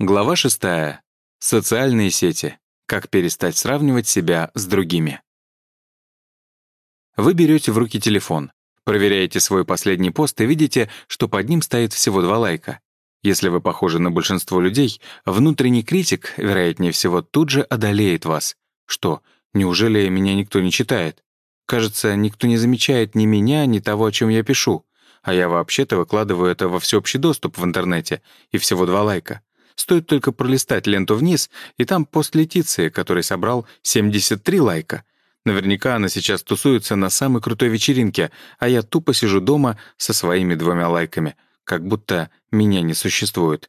Глава 6. Социальные сети. Как перестать сравнивать себя с другими. Вы берете в руки телефон, проверяете свой последний пост и видите, что под ним стоит всего два лайка. Если вы похожи на большинство людей, внутренний критик, вероятнее всего, тут же одолеет вас. Что, неужели меня никто не читает? Кажется, никто не замечает ни меня, ни того, о чем я пишу. А я вообще-то выкладываю это во всеобщий доступ в интернете, и всего два лайка. Стоит только пролистать ленту вниз, и там пост Летиции, который собрал 73 лайка. Наверняка она сейчас тусуется на самой крутой вечеринке, а я тупо сижу дома со своими двумя лайками, как будто меня не существует.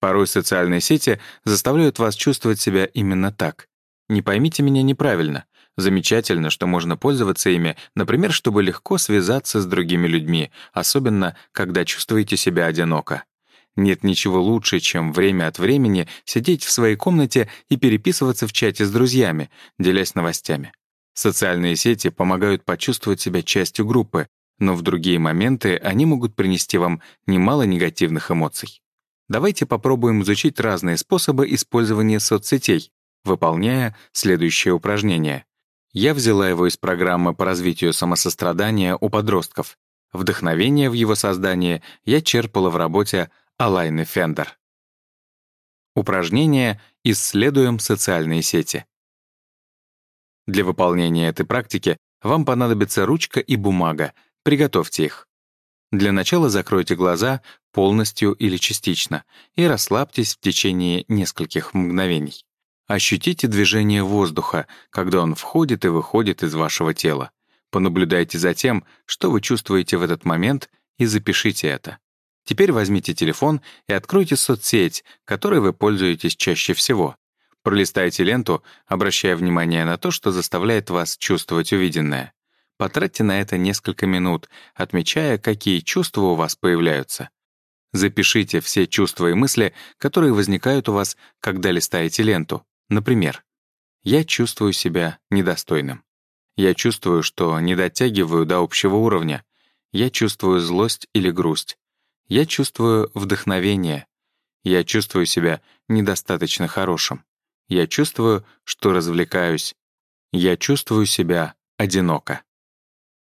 Порой социальные сети заставляют вас чувствовать себя именно так. Не поймите меня неправильно. Замечательно, что можно пользоваться ими, например, чтобы легко связаться с другими людьми, особенно когда чувствуете себя одиноко. Нет ничего лучше, чем время от времени сидеть в своей комнате и переписываться в чате с друзьями, делясь новостями. Социальные сети помогают почувствовать себя частью группы, но в другие моменты они могут принести вам немало негативных эмоций. Давайте попробуем изучить разные способы использования соцсетей, выполняя следующее упражнение. Я взяла его из программы по развитию самосострадания у подростков. Вдохновение в его создании я черпала в работе Алайны Фендер. Упражнение «Исследуем социальные сети». Для выполнения этой практики вам понадобится ручка и бумага. Приготовьте их. Для начала закройте глаза полностью или частично и расслабьтесь в течение нескольких мгновений. Ощутите движение воздуха, когда он входит и выходит из вашего тела. Понаблюдайте за тем, что вы чувствуете в этот момент, и запишите это. Теперь возьмите телефон и откройте соцсеть, которой вы пользуетесь чаще всего. Пролистайте ленту, обращая внимание на то, что заставляет вас чувствовать увиденное. Потратьте на это несколько минут, отмечая, какие чувства у вас появляются. Запишите все чувства и мысли, которые возникают у вас, когда листаете ленту. Например, «Я чувствую себя недостойным». «Я чувствую, что не дотягиваю до общего уровня». «Я чувствую злость или грусть». Я чувствую вдохновение. Я чувствую себя недостаточно хорошим. Я чувствую, что развлекаюсь. Я чувствую себя одиноко.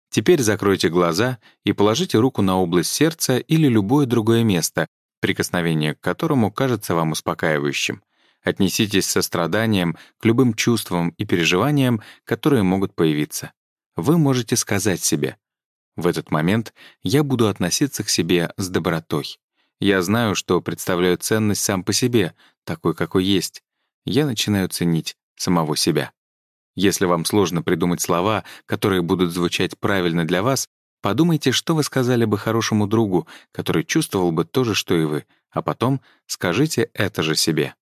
Теперь закройте глаза и положите руку на область сердца или любое другое место, прикосновение к которому кажется вам успокаивающим. Отнеситесь с состраданием к любым чувствам и переживаниям, которые могут появиться. Вы можете сказать себе в этот момент я буду относиться к себе с добротой. Я знаю, что представляю ценность сам по себе, такой, какой есть. Я начинаю ценить самого себя. Если вам сложно придумать слова, которые будут звучать правильно для вас, подумайте, что вы сказали бы хорошему другу, который чувствовал бы то же, что и вы, а потом скажите это же себе.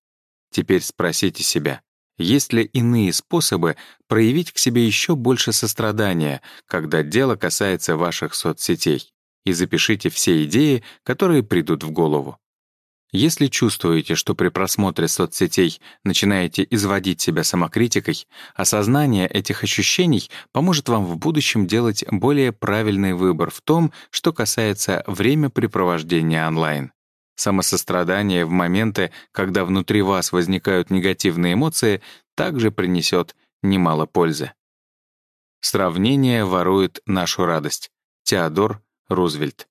Теперь спросите себя, есть ли иные способы проявить к себе еще больше сострадания, когда дело касается ваших соцсетей? И запишите все идеи, которые придут в голову. Если чувствуете, что при просмотре соцсетей начинаете изводить себя самокритикой, осознание этих ощущений поможет вам в будущем делать более правильный выбор в том, что касается времяпрепровождения онлайн. Самосострадание в моменты, когда внутри вас возникают негативные эмоции, также принесет немало пользы. Сравнение ворует нашу радость. Теодор Рузвельт.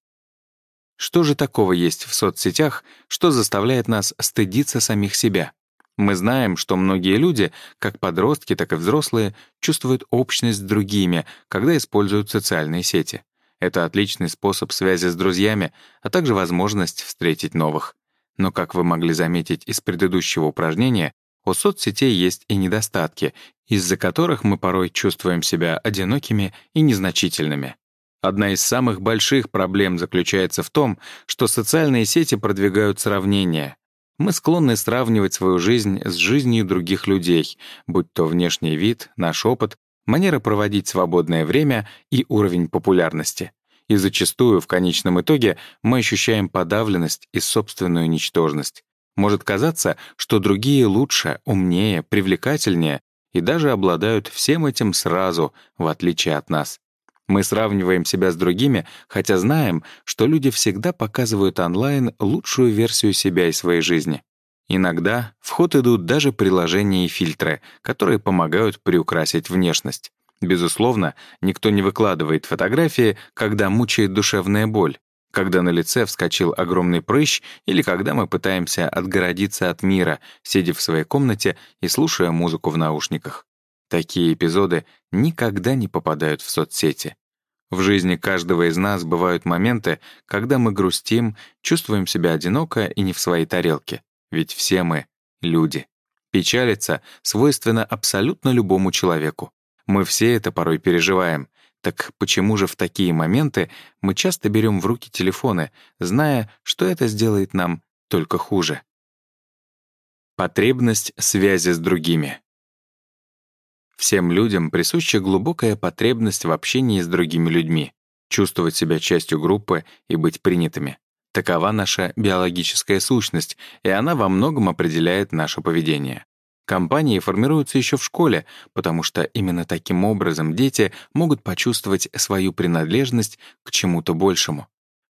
Что же такого есть в соцсетях, что заставляет нас стыдиться самих себя? Мы знаем, что многие люди, как подростки, так и взрослые, чувствуют общность с другими, когда используют социальные сети. Это отличный способ связи с друзьями, а также возможность встретить новых. Но, как вы могли заметить из предыдущего упражнения, у соцсетей есть и недостатки, из-за которых мы порой чувствуем себя одинокими и незначительными. Одна из самых больших проблем заключается в том, что социальные сети продвигают сравнения. Мы склонны сравнивать свою жизнь с жизнью других людей, будь то внешний вид, наш опыт манера проводить свободное время и уровень популярности. И зачастую, в конечном итоге, мы ощущаем подавленность и собственную ничтожность. Может казаться, что другие лучше, умнее, привлекательнее и даже обладают всем этим сразу, в отличие от нас. Мы сравниваем себя с другими, хотя знаем, что люди всегда показывают онлайн лучшую версию себя и своей жизни. Иногда в ход идут даже приложения и фильтры, которые помогают приукрасить внешность. Безусловно, никто не выкладывает фотографии, когда мучает душевная боль, когда на лице вскочил огромный прыщ или когда мы пытаемся отгородиться от мира, сидя в своей комнате и слушая музыку в наушниках. Такие эпизоды никогда не попадают в соцсети. В жизни каждого из нас бывают моменты, когда мы грустим, чувствуем себя одиноко и не в своей тарелке. Ведь все мы — люди. Печалиться свойственно абсолютно любому человеку. Мы все это порой переживаем. Так почему же в такие моменты мы часто берем в руки телефоны, зная, что это сделает нам только хуже? Потребность связи с другими. Всем людям присуща глубокая потребность в общении с другими людьми, чувствовать себя частью группы и быть принятыми. Такова наша биологическая сущность, и она во многом определяет наше поведение. Компании формируются еще в школе, потому что именно таким образом дети могут почувствовать свою принадлежность к чему-то большему.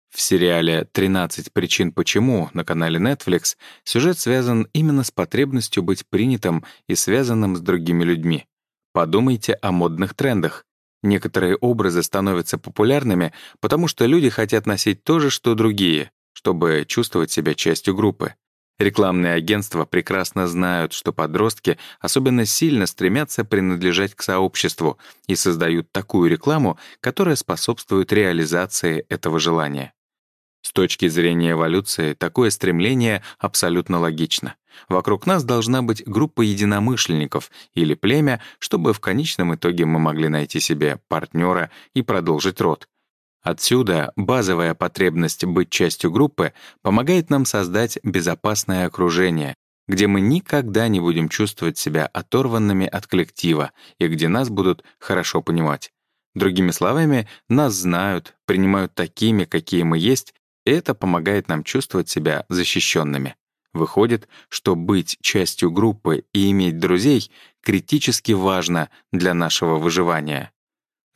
В сериале «13 причин почему» на канале Netflix сюжет связан именно с потребностью быть принятым и связанным с другими людьми. Подумайте о модных трендах. Некоторые образы становятся популярными, потому что люди хотят носить то же, что другие, чтобы чувствовать себя частью группы. Рекламные агентства прекрасно знают, что подростки особенно сильно стремятся принадлежать к сообществу и создают такую рекламу, которая способствует реализации этого желания. С точки зрения эволюции, такое стремление абсолютно логично. Вокруг нас должна быть группа единомышленников или племя, чтобы в конечном итоге мы могли найти себе партнера и продолжить род. Отсюда базовая потребность быть частью группы помогает нам создать безопасное окружение, где мы никогда не будем чувствовать себя оторванными от коллектива и где нас будут хорошо понимать. Другими словами, нас знают, принимают такими, какие мы есть, и это помогает нам чувствовать себя защищенными. Выходит, что быть частью группы и иметь друзей критически важно для нашего выживания.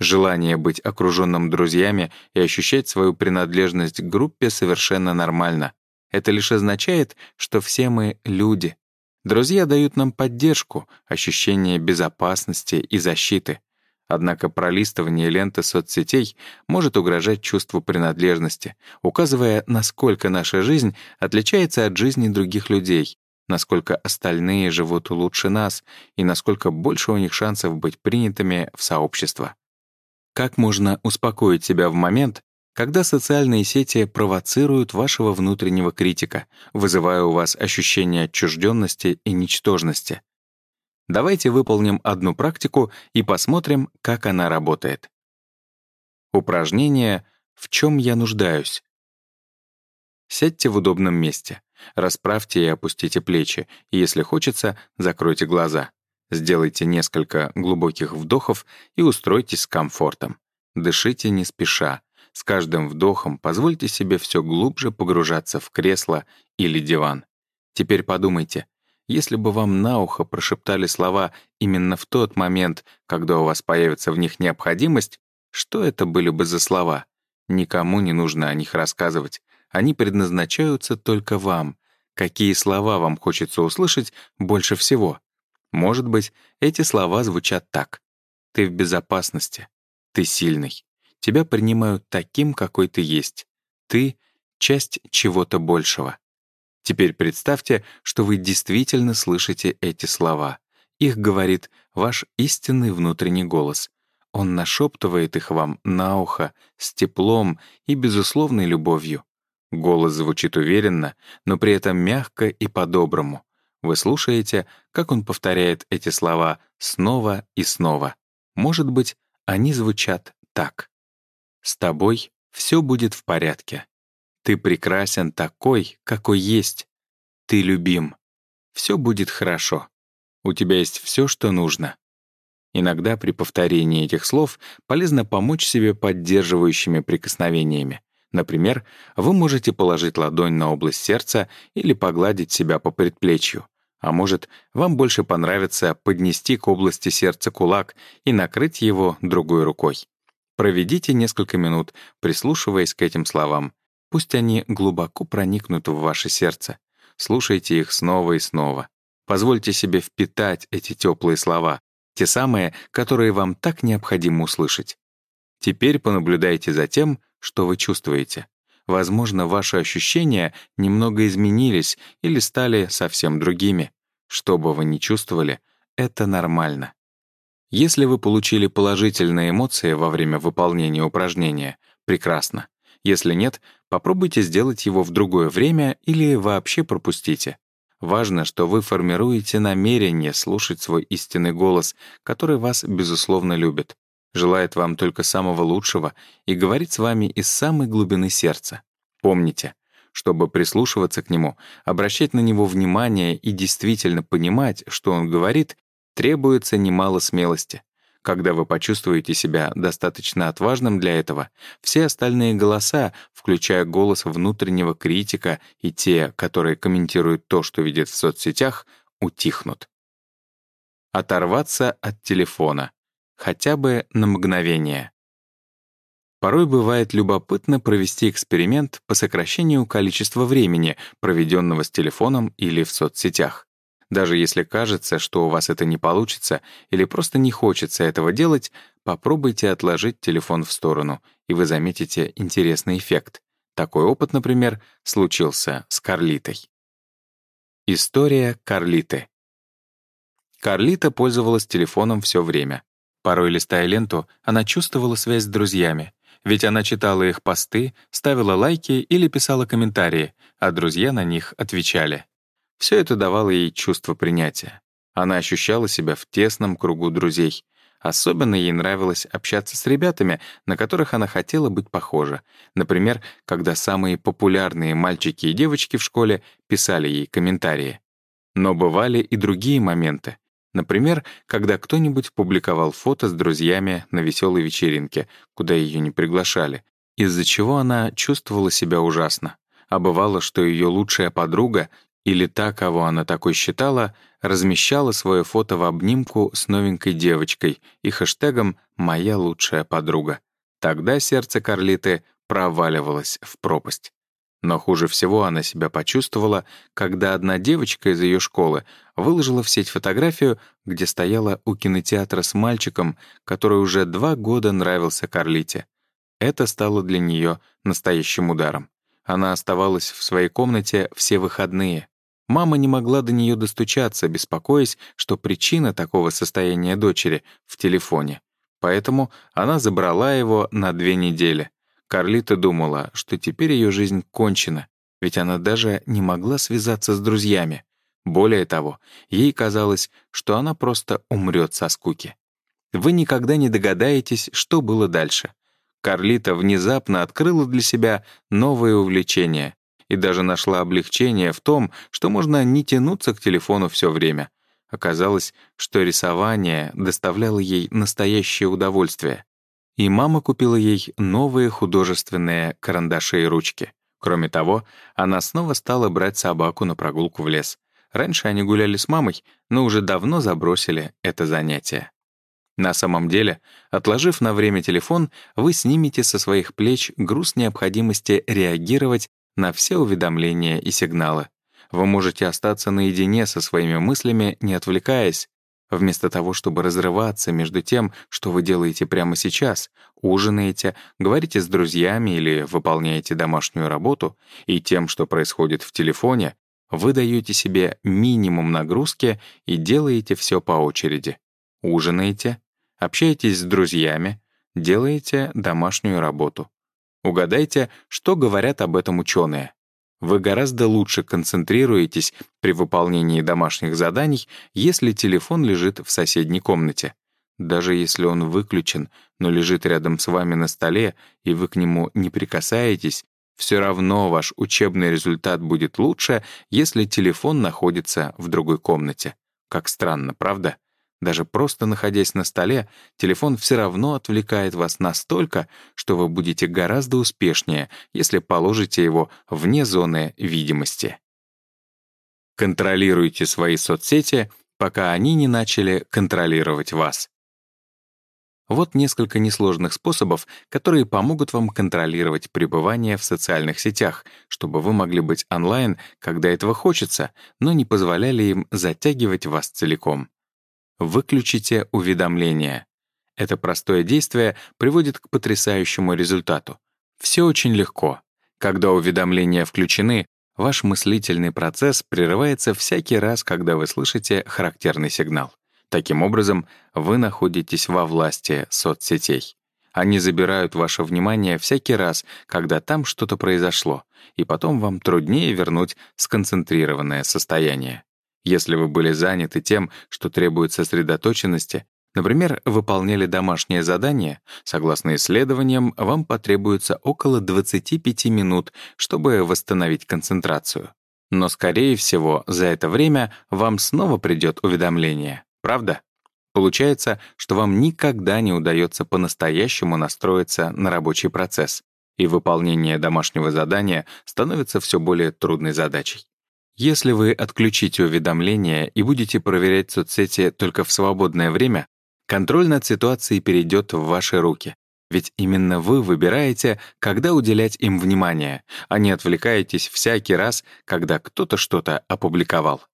Желание быть окруженным друзьями и ощущать свою принадлежность к группе совершенно нормально. Это лишь означает, что все мы люди. Друзья дают нам поддержку, ощущение безопасности и защиты. Однако пролистывание ленты соцсетей может угрожать чувству принадлежности, указывая, насколько наша жизнь отличается от жизни других людей, насколько остальные живут лучше нас и насколько больше у них шансов быть принятыми в сообщество. Как можно успокоить себя в момент, когда социальные сети провоцируют вашего внутреннего критика, вызывая у вас ощущение отчужденности и ничтожности? Давайте выполним одну практику и посмотрим, как она работает. Упражнение «В чем я нуждаюсь?» Сядьте в удобном месте, расправьте и опустите плечи, и, если хочется, закройте глаза. Сделайте несколько глубоких вдохов и устройтесь с комфортом. Дышите не спеша. С каждым вдохом позвольте себе все глубже погружаться в кресло или диван. Теперь подумайте, если бы вам на ухо прошептали слова именно в тот момент, когда у вас появится в них необходимость, что это были бы за слова? Никому не нужно о них рассказывать. Они предназначаются только вам. Какие слова вам хочется услышать больше всего? Может быть, эти слова звучат так. «Ты в безопасности. Ты сильный. Тебя принимают таким, какой ты есть. Ты — часть чего-то большего». Теперь представьте, что вы действительно слышите эти слова. Их говорит ваш истинный внутренний голос. Он нашептывает их вам на ухо, с теплом и безусловной любовью. Голос звучит уверенно, но при этом мягко и по-доброму. Вы слушаете, как он повторяет эти слова снова и снова. Может быть, они звучат так. «С тобой все будет в порядке. Ты прекрасен такой, какой есть. Ты любим. Все будет хорошо. У тебя есть все, что нужно». Иногда при повторении этих слов полезно помочь себе поддерживающими прикосновениями. Например, вы можете положить ладонь на область сердца или погладить себя по предплечью. А может, вам больше понравится поднести к области сердца кулак и накрыть его другой рукой. Проведите несколько минут, прислушиваясь к этим словам. Пусть они глубоко проникнут в ваше сердце. слушайте их снова и снова. Позвольте себе впитать эти теплые слова, те самые, которые вам так необходимо услышать. Теперь понаблюдайте за тем, что вы чувствуете. Возможно, ваши ощущения немного изменились или стали совсем другими. Что бы вы ни чувствовали, это нормально. Если вы получили положительные эмоции во время выполнения упражнения, прекрасно. Если нет, попробуйте сделать его в другое время или вообще пропустите. Важно, что вы формируете намерение слушать свой истинный голос, который вас, безусловно, любит желает вам только самого лучшего и говорит с вами из самой глубины сердца. Помните, чтобы прислушиваться к нему, обращать на него внимание и действительно понимать, что он говорит, требуется немало смелости. Когда вы почувствуете себя достаточно отважным для этого, все остальные голоса, включая голос внутреннего критика и те, которые комментируют то, что видят в соцсетях, утихнут. Оторваться от телефона хотя бы на мгновение. Порой бывает любопытно провести эксперимент по сокращению количества времени, проведенного с телефоном или в соцсетях. Даже если кажется, что у вас это не получится или просто не хочется этого делать, попробуйте отложить телефон в сторону, и вы заметите интересный эффект. Такой опыт, например, случился с Карлитой. История Карлиты. Карлита пользовалась телефоном все время. Порой, листая ленту, она чувствовала связь с друзьями, ведь она читала их посты, ставила лайки или писала комментарии, а друзья на них отвечали. Все это давало ей чувство принятия. Она ощущала себя в тесном кругу друзей. Особенно ей нравилось общаться с ребятами, на которых она хотела быть похожа. Например, когда самые популярные мальчики и девочки в школе писали ей комментарии. Но бывали и другие моменты. Например, когда кто-нибудь публиковал фото с друзьями на веселой вечеринке, куда ее не приглашали, из-за чего она чувствовала себя ужасно. А бывало, что ее лучшая подруга или та, кого она такой считала, размещала свое фото в обнимку с новенькой девочкой и хэштегом «Моя лучшая подруга». Тогда сердце Карлиты проваливалось в пропасть. Но хуже всего она себя почувствовала, когда одна девочка из ее школы выложила в сеть фотографию, где стояла у кинотеатра с мальчиком, который уже два года нравился Карлите. Это стало для нее настоящим ударом. Она оставалась в своей комнате все выходные. Мама не могла до нее достучаться, беспокоясь, что причина такого состояния дочери в телефоне. Поэтому она забрала его на две недели. Карлита думала, что теперь ее жизнь кончена, ведь она даже не могла связаться с друзьями. Более того, ей казалось, что она просто умрет со скуки. Вы никогда не догадаетесь, что было дальше. Карлита внезапно открыла для себя новое увлечение и даже нашла облегчение в том, что можно не тянуться к телефону все время. Оказалось, что рисование доставляло ей настоящее удовольствие и мама купила ей новые художественные карандаши и ручки. Кроме того, она снова стала брать собаку на прогулку в лес. Раньше они гуляли с мамой, но уже давно забросили это занятие. На самом деле, отложив на время телефон, вы снимете со своих плеч груз необходимости реагировать на все уведомления и сигналы. Вы можете остаться наедине со своими мыслями, не отвлекаясь, Вместо того, чтобы разрываться между тем, что вы делаете прямо сейчас, ужинаете, говорите с друзьями или выполняете домашнюю работу, и тем, что происходит в телефоне, вы даете себе минимум нагрузки и делаете все по очереди. Ужинаете, общаетесь с друзьями, делаете домашнюю работу. Угадайте, что говорят об этом ученые. Вы гораздо лучше концентрируетесь при выполнении домашних заданий, если телефон лежит в соседней комнате. Даже если он выключен, но лежит рядом с вами на столе, и вы к нему не прикасаетесь, все равно ваш учебный результат будет лучше, если телефон находится в другой комнате. Как странно, правда? Даже просто находясь на столе, телефон все равно отвлекает вас настолько, что вы будете гораздо успешнее, если положите его вне зоны видимости. Контролируйте свои соцсети, пока они не начали контролировать вас. Вот несколько несложных способов, которые помогут вам контролировать пребывание в социальных сетях, чтобы вы могли быть онлайн, когда этого хочется, но не позволяли им затягивать вас целиком. Выключите уведомления. Это простое действие приводит к потрясающему результату. Все очень легко. Когда уведомления включены, ваш мыслительный процесс прерывается всякий раз, когда вы слышите характерный сигнал. Таким образом, вы находитесь во власти соцсетей. Они забирают ваше внимание всякий раз, когда там что-то произошло, и потом вам труднее вернуть сконцентрированное состояние. Если вы были заняты тем, что требует сосредоточенности, например, выполняли домашнее задание, согласно исследованиям, вам потребуется около 25 минут, чтобы восстановить концентрацию. Но, скорее всего, за это время вам снова придет уведомление. Правда? Получается, что вам никогда не удается по-настоящему настроиться на рабочий процесс, и выполнение домашнего задания становится все более трудной задачей. Если вы отключите уведомления и будете проверять соцсети только в свободное время, контроль над ситуацией перейдет в ваши руки. Ведь именно вы выбираете, когда уделять им внимание, а не отвлекаетесь всякий раз, когда кто-то что-то опубликовал.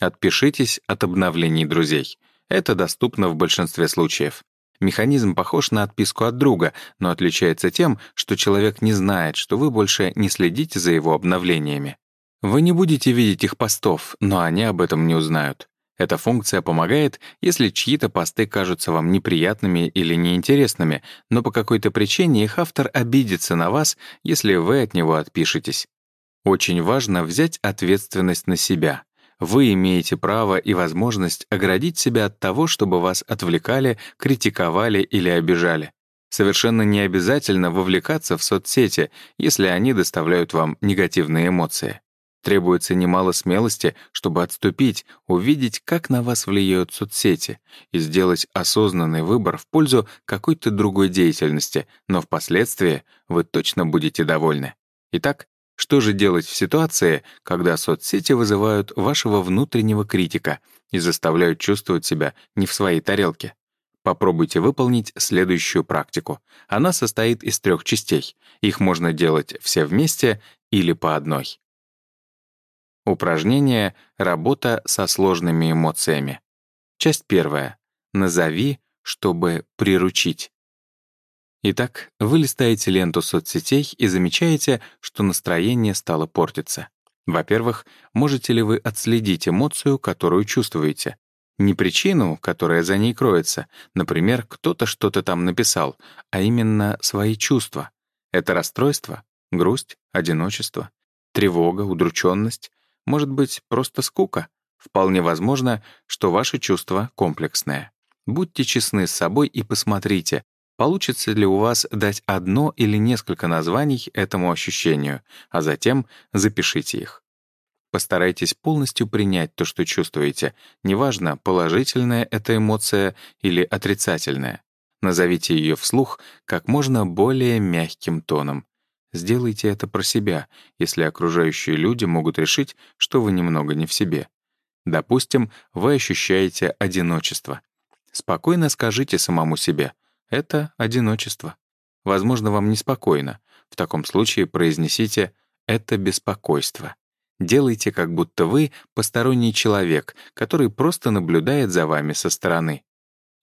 Отпишитесь от обновлений друзей. Это доступно в большинстве случаев. Механизм похож на отписку от друга, но отличается тем, что человек не знает, что вы больше не следите за его обновлениями. Вы не будете видеть их постов, но они об этом не узнают. Эта функция помогает, если чьи-то посты кажутся вам неприятными или неинтересными, но по какой-то причине их автор обидится на вас, если вы от него отпишетесь. Очень важно взять ответственность на себя вы имеете право и возможность оградить себя от того, чтобы вас отвлекали, критиковали или обижали. Совершенно не обязательно вовлекаться в соцсети, если они доставляют вам негативные эмоции. Требуется немало смелости, чтобы отступить, увидеть, как на вас влияют соцсети, и сделать осознанный выбор в пользу какой-то другой деятельности, но впоследствии вы точно будете довольны. Итак, что же делать в ситуации, когда соцсети вызывают вашего внутреннего критика и заставляют чувствовать себя не в своей тарелке? Попробуйте выполнить следующую практику. Она состоит из трех частей. Их можно делать все вместе или по одной. Упражнение «Работа со сложными эмоциями». Часть первая. Назови, чтобы приручить. Итак, вы листаете ленту соцсетей и замечаете, что настроение стало портиться. Во-первых, можете ли вы отследить эмоцию, которую чувствуете? Не причину, которая за ней кроется, например, кто-то что-то там написал, а именно свои чувства. Это расстройство, грусть, одиночество, тревога, удрученность, может быть, просто скука. Вполне возможно, что ваше чувство комплексное. Будьте честны с собой и посмотрите, Получится ли у вас дать одно или несколько названий этому ощущению, а затем запишите их. Постарайтесь полностью принять то, что чувствуете, неважно, положительная это эмоция или отрицательная. Назовите ее вслух как можно более мягким тоном. Сделайте это про себя, если окружающие люди могут решить, что вы немного не в себе. Допустим, вы ощущаете одиночество. Спокойно скажите самому себе — это одиночество. Возможно, вам неспокойно. В таком случае произнесите «это беспокойство». Делайте, как будто вы посторонний человек, который просто наблюдает за вами со стороны.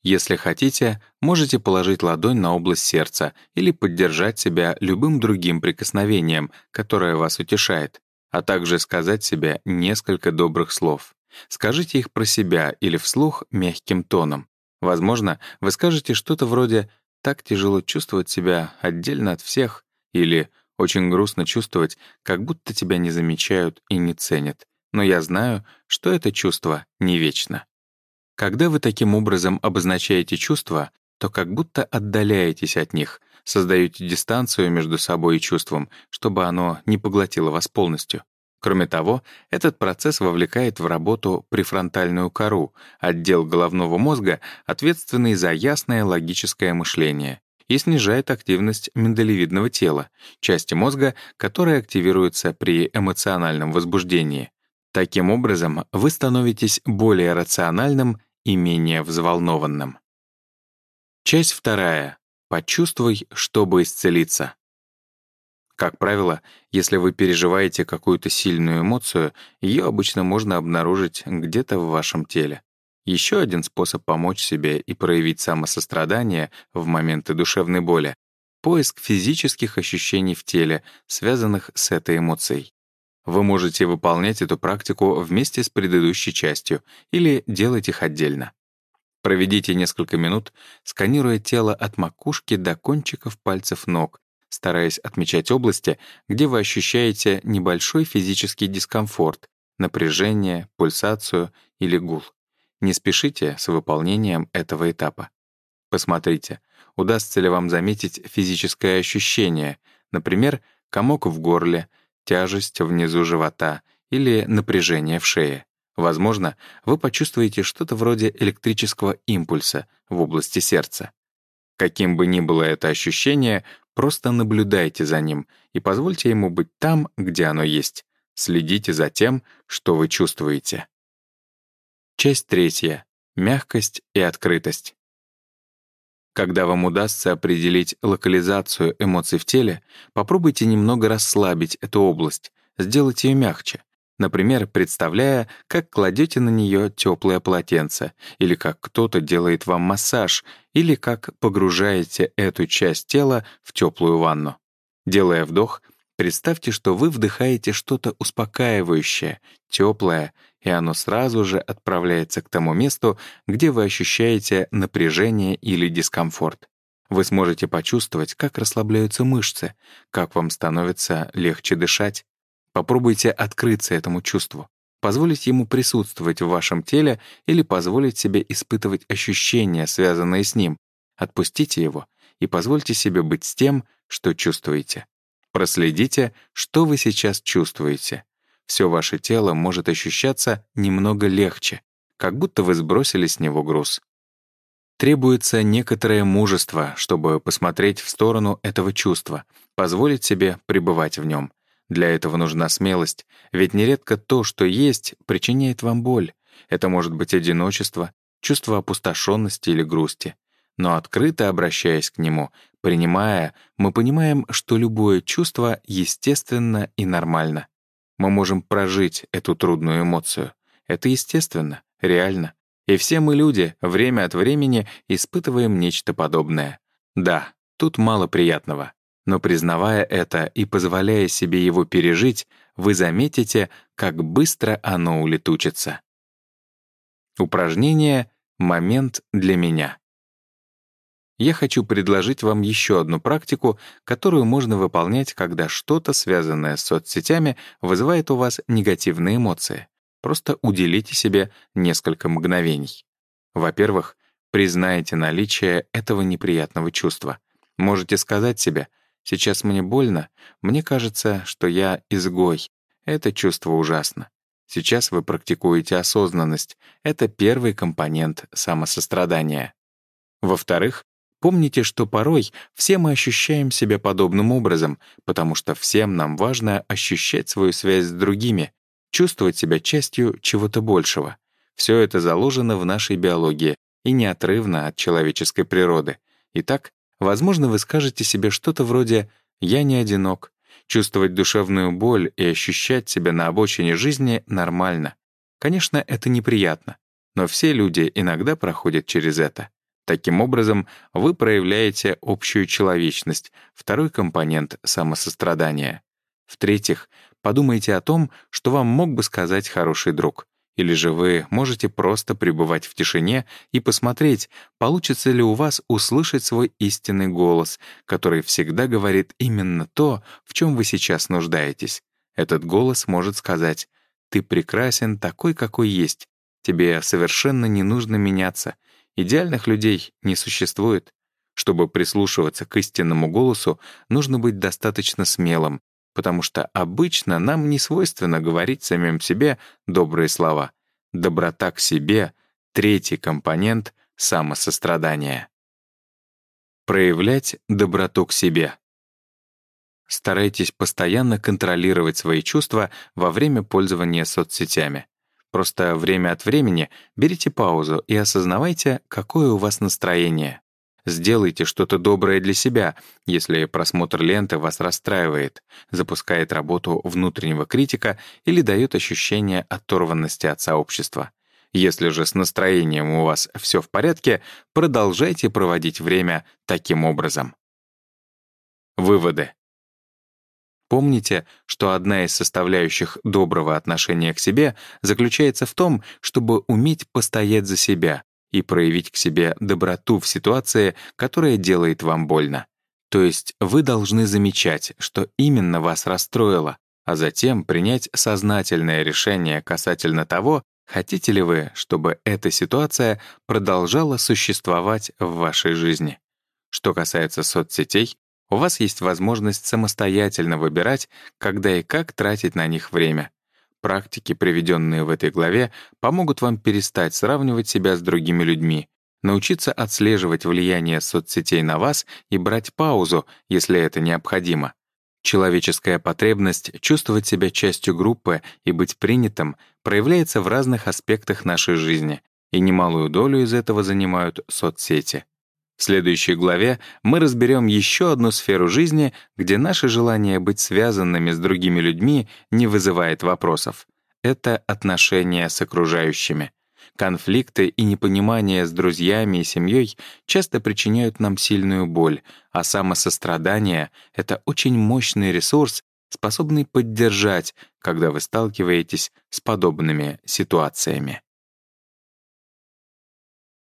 Если хотите, можете положить ладонь на область сердца или поддержать себя любым другим прикосновением, которое вас утешает, а также сказать себе несколько добрых слов. Скажите их про себя или вслух мягким тоном. Возможно, вы скажете что-то вроде «так тяжело чувствовать себя отдельно от всех» или «очень грустно чувствовать, как будто тебя не замечают и не ценят, но я знаю, что это чувство не вечно». Когда вы таким образом обозначаете чувства, то как будто отдаляетесь от них, создаете дистанцию между собой и чувством, чтобы оно не поглотило вас полностью. Кроме того, этот процесс вовлекает в работу префронтальную кору, отдел головного мозга, ответственный за ясное логическое мышление, и снижает активность миндалевидного тела, части мозга, которая активируется при эмоциональном возбуждении. Таким образом, вы становитесь более рациональным и менее взволнованным. Часть вторая. Почувствуй, чтобы исцелиться. Как правило, если вы переживаете какую-то сильную эмоцию, ее обычно можно обнаружить где-то в вашем теле. Еще один способ помочь себе и проявить самосострадание в моменты душевной боли — поиск физических ощущений в теле, связанных с этой эмоцией. Вы можете выполнять эту практику вместе с предыдущей частью или делать их отдельно. Проведите несколько минут, сканируя тело от макушки до кончиков пальцев ног, стараясь отмечать области, где вы ощущаете небольшой физический дискомфорт, напряжение, пульсацию или гул. Не спешите с выполнением этого этапа. Посмотрите, удастся ли вам заметить физическое ощущение, например, комок в горле, тяжесть внизу живота или напряжение в шее. Возможно, вы почувствуете что-то вроде электрического импульса в области сердца. Каким бы ни было это ощущение, просто наблюдайте за ним и позвольте ему быть там, где оно есть. Следите за тем, что вы чувствуете. Часть третья. Мягкость и открытость. Когда вам удастся определить локализацию эмоций в теле, попробуйте немного расслабить эту область, сделать ее мягче, Например, представляя, как кладете на нее теплое полотенце, или как кто-то делает вам массаж, или как погружаете эту часть тела в теплую ванну. Делая вдох, представьте, что вы вдыхаете что-то успокаивающее, теплое, и оно сразу же отправляется к тому месту, где вы ощущаете напряжение или дискомфорт. Вы сможете почувствовать, как расслабляются мышцы, как вам становится легче дышать. Попробуйте открыться этому чувству, позволить ему присутствовать в вашем теле или позволить себе испытывать ощущения, связанные с ним. Отпустите его и позвольте себе быть с тем, что чувствуете. Проследите, что вы сейчас чувствуете. Все ваше тело может ощущаться немного легче, как будто вы сбросили с него груз. Требуется некоторое мужество, чтобы посмотреть в сторону этого чувства, позволить себе пребывать в нем. Для этого нужна смелость, ведь нередко то, что есть, причиняет вам боль. Это может быть одиночество, чувство опустошенности или грусти. Но открыто обращаясь к нему, принимая, мы понимаем, что любое чувство естественно и нормально. Мы можем прожить эту трудную эмоцию. Это естественно, реально. И все мы люди, время от времени испытываем нечто подобное. Да, тут мало приятного. Но признавая это и позволяя себе его пережить, вы заметите, как быстро оно улетучится. Упражнение «Момент для меня». Я хочу предложить вам еще одну практику, которую можно выполнять, когда что-то, связанное с соцсетями, вызывает у вас негативные эмоции. Просто уделите себе несколько мгновений. Во-первых, признайте наличие этого неприятного чувства. Можете сказать себе — Сейчас мне больно, мне кажется, что я изгой. Это чувство ужасно. Сейчас вы практикуете осознанность. Это первый компонент самосострадания. Во-вторых, помните, что порой все мы ощущаем себя подобным образом, потому что всем нам важно ощущать свою связь с другими, чувствовать себя частью чего-то большего. Все это заложено в нашей биологии и неотрывно от человеческой природы. Итак, Возможно, вы скажете себе что-то вроде «я не одинок». Чувствовать душевную боль и ощущать себя на обочине жизни нормально. Конечно, это неприятно, но все люди иногда проходят через это. Таким образом, вы проявляете общую человечность, второй компонент самосострадания. В-третьих, подумайте о том, что вам мог бы сказать хороший друг. Или же вы можете просто пребывать в тишине и посмотреть, получится ли у вас услышать свой истинный голос, который всегда говорит именно то, в чем вы сейчас нуждаетесь. Этот голос может сказать «Ты прекрасен такой, какой есть. Тебе совершенно не нужно меняться. Идеальных людей не существует». Чтобы прислушиваться к истинному голосу, нужно быть достаточно смелым, потому что обычно нам не свойственно говорить самим себе добрые слова. Доброта к себе — третий компонент самосострадания. Проявлять доброту к себе. Старайтесь постоянно контролировать свои чувства во время пользования соцсетями. Просто время от времени берите паузу и осознавайте, какое у вас настроение. Сделайте что-то доброе для себя, если просмотр ленты вас расстраивает, запускает работу внутреннего критика или дает ощущение оторванности от сообщества. Если же с настроением у вас все в порядке, продолжайте проводить время таким образом. Выводы. Помните, что одна из составляющих доброго отношения к себе заключается в том, чтобы уметь постоять за себя и проявить к себе доброту в ситуации, которая делает вам больно. То есть вы должны замечать, что именно вас расстроило, а затем принять сознательное решение касательно того, хотите ли вы, чтобы эта ситуация продолжала существовать в вашей жизни. Что касается соцсетей, у вас есть возможность самостоятельно выбирать, когда и как тратить на них время. Практики, приведенные в этой главе, помогут вам перестать сравнивать себя с другими людьми, научиться отслеживать влияние соцсетей на вас и брать паузу, если это необходимо. Человеческая потребность чувствовать себя частью группы и быть принятым проявляется в разных аспектах нашей жизни, и немалую долю из этого занимают соцсети. В следующей главе мы разберем еще одну сферу жизни, где наше желание быть связанными с другими людьми не вызывает вопросов. Это отношения с окружающими. Конфликты и непонимание с друзьями и семьей часто причиняют нам сильную боль, а самосострадание — это очень мощный ресурс, способный поддержать, когда вы сталкиваетесь с подобными ситуациями.